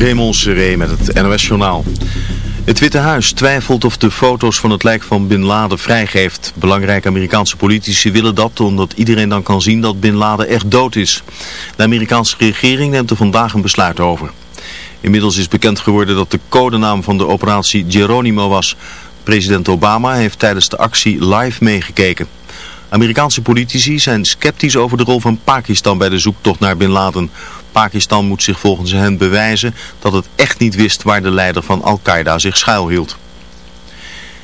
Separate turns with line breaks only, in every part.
Raymond Seré met het NOS-journaal. Het Witte Huis twijfelt of de foto's van het lijk van Bin Laden vrijgeeft. Belangrijke Amerikaanse politici willen dat omdat iedereen dan kan zien dat Bin Laden echt dood is. De Amerikaanse regering neemt er vandaag een besluit over. Inmiddels is bekend geworden dat de codenaam van de operatie Geronimo was. President Obama heeft tijdens de actie live meegekeken. Amerikaanse politici zijn sceptisch over de rol van Pakistan bij de zoektocht naar Bin Laden. Pakistan moet zich volgens hen bewijzen dat het echt niet wist waar de leider van Al-Qaeda zich schuilhield.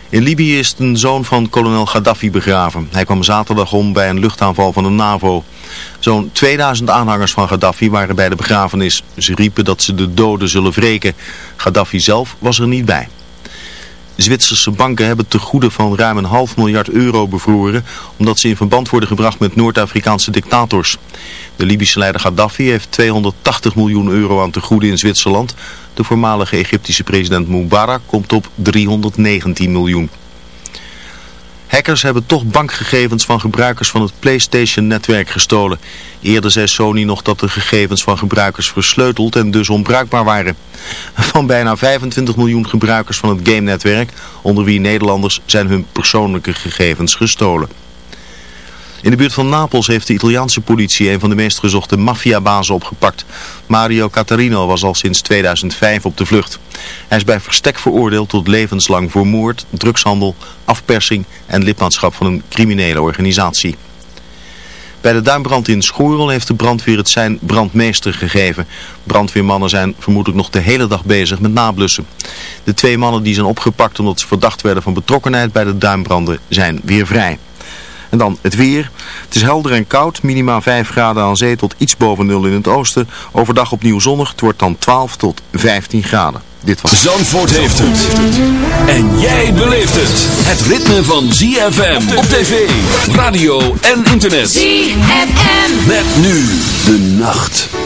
In Libië is een zoon van kolonel Gaddafi begraven. Hij kwam zaterdag om bij een luchtaanval van de NAVO. Zo'n 2000 aanhangers van Gaddafi waren bij de begrafenis. Ze riepen dat ze de doden zullen wreken. Gaddafi zelf was er niet bij. Zwitserse banken hebben tegoeden van ruim een half miljard euro bevroren omdat ze in verband worden gebracht met Noord-Afrikaanse dictators. De Libische leider Gaddafi heeft 280 miljoen euro aan tegoeden in Zwitserland. De voormalige Egyptische president Mubarak komt op 319 miljoen. Hackers hebben toch bankgegevens van gebruikers van het PlayStation-netwerk gestolen. Eerder zei Sony nog dat de gegevens van gebruikers versleuteld en dus onbruikbaar waren. Van bijna 25 miljoen gebruikers van het game-netwerk, onder wie Nederlanders, zijn hun persoonlijke gegevens gestolen. In de buurt van Napels heeft de Italiaanse politie een van de meest gezochte maffiabazen opgepakt. Mario Catarino was al sinds 2005 op de vlucht. Hij is bij verstek veroordeeld tot levenslang voor moord, drugshandel, afpersing en lidmaatschap van een criminele organisatie. Bij de duimbrand in Schoorl heeft de brandweer het zijn brandmeester gegeven. Brandweermannen zijn vermoedelijk nog de hele dag bezig met nablussen. De twee mannen die zijn opgepakt omdat ze verdacht werden van betrokkenheid bij de duimbranden zijn weer vrij. En dan het weer. Het is helder en koud. Minima 5 graden aan zee tot iets boven nul in het oosten. Overdag opnieuw zonnig. Het wordt dan 12 tot 15 graden. Dit was...
Zandvoort heeft het. En jij beleeft het. Het ritme van ZFM op tv, radio en internet.
ZFM.
Met nu de nacht.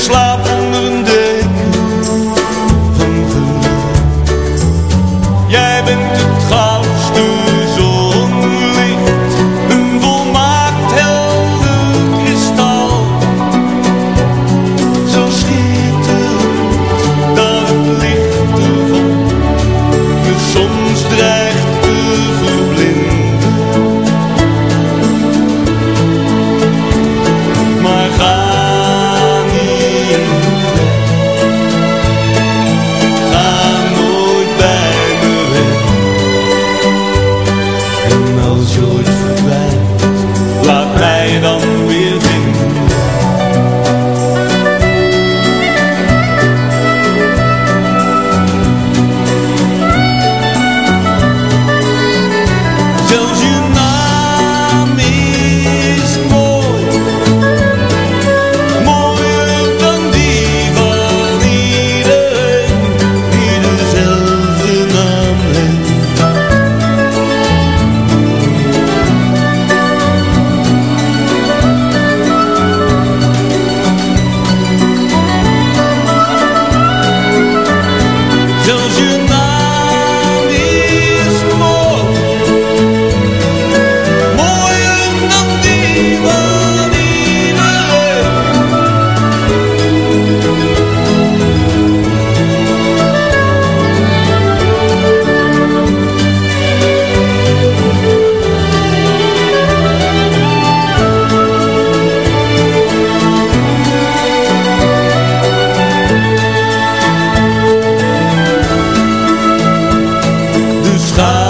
slaap Side.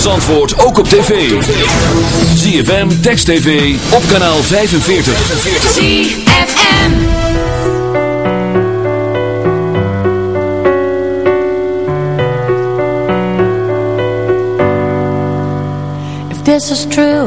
van
Zandvoort ook op tv. ZFM, Text TV, op kanaal 45.
ZFM
If this is true,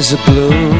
is a
blue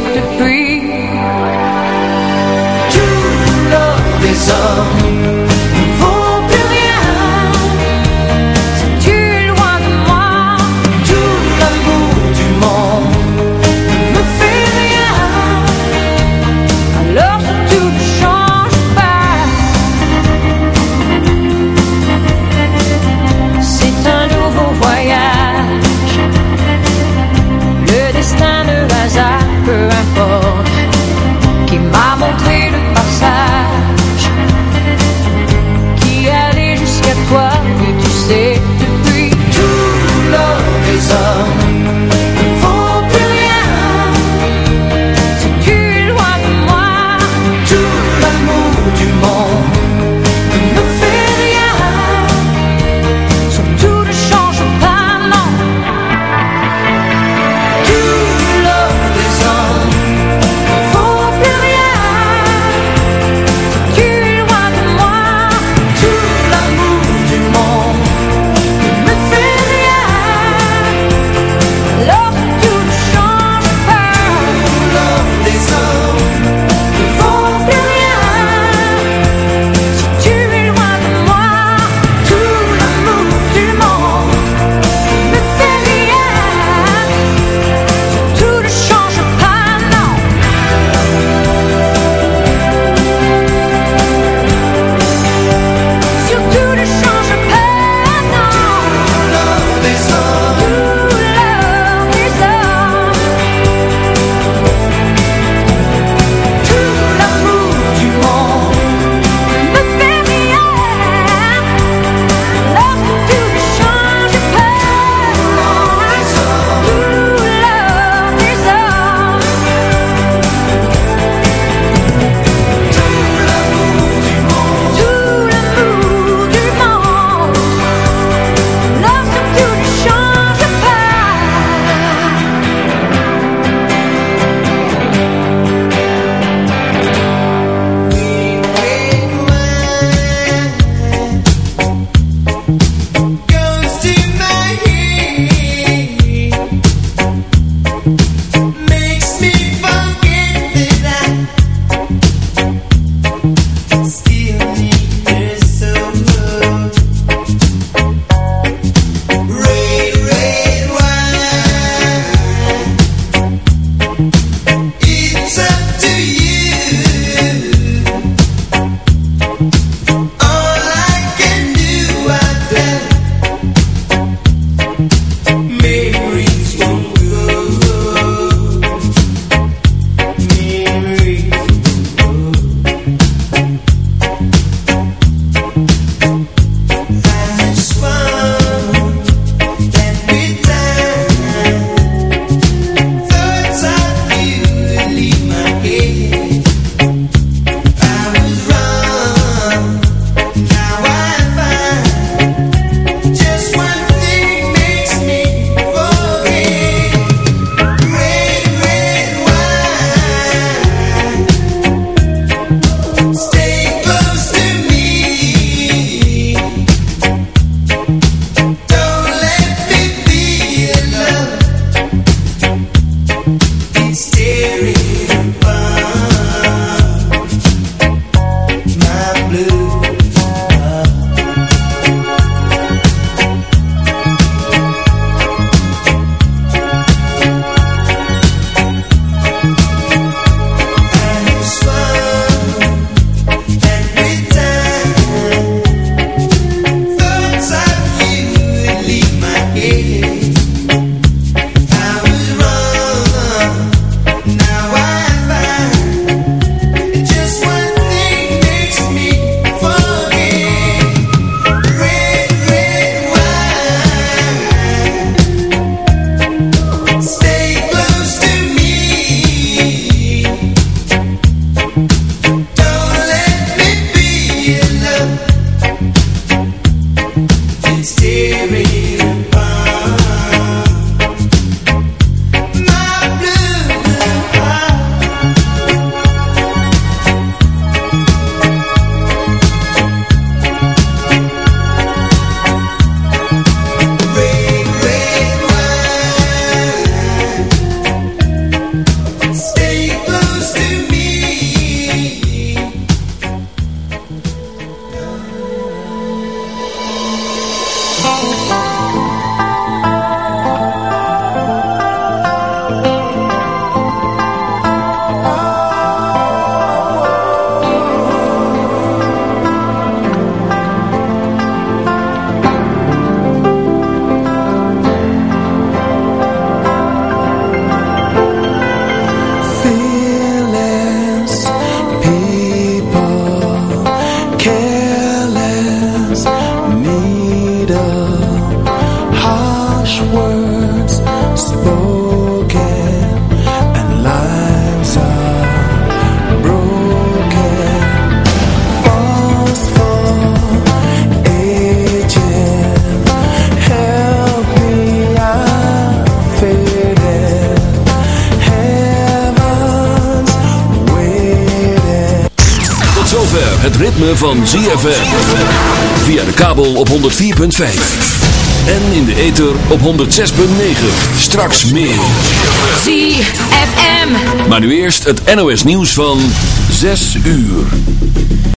op 106.9. Straks meer.
ZFM.
Maar nu eerst het NOS nieuws van 6 uur.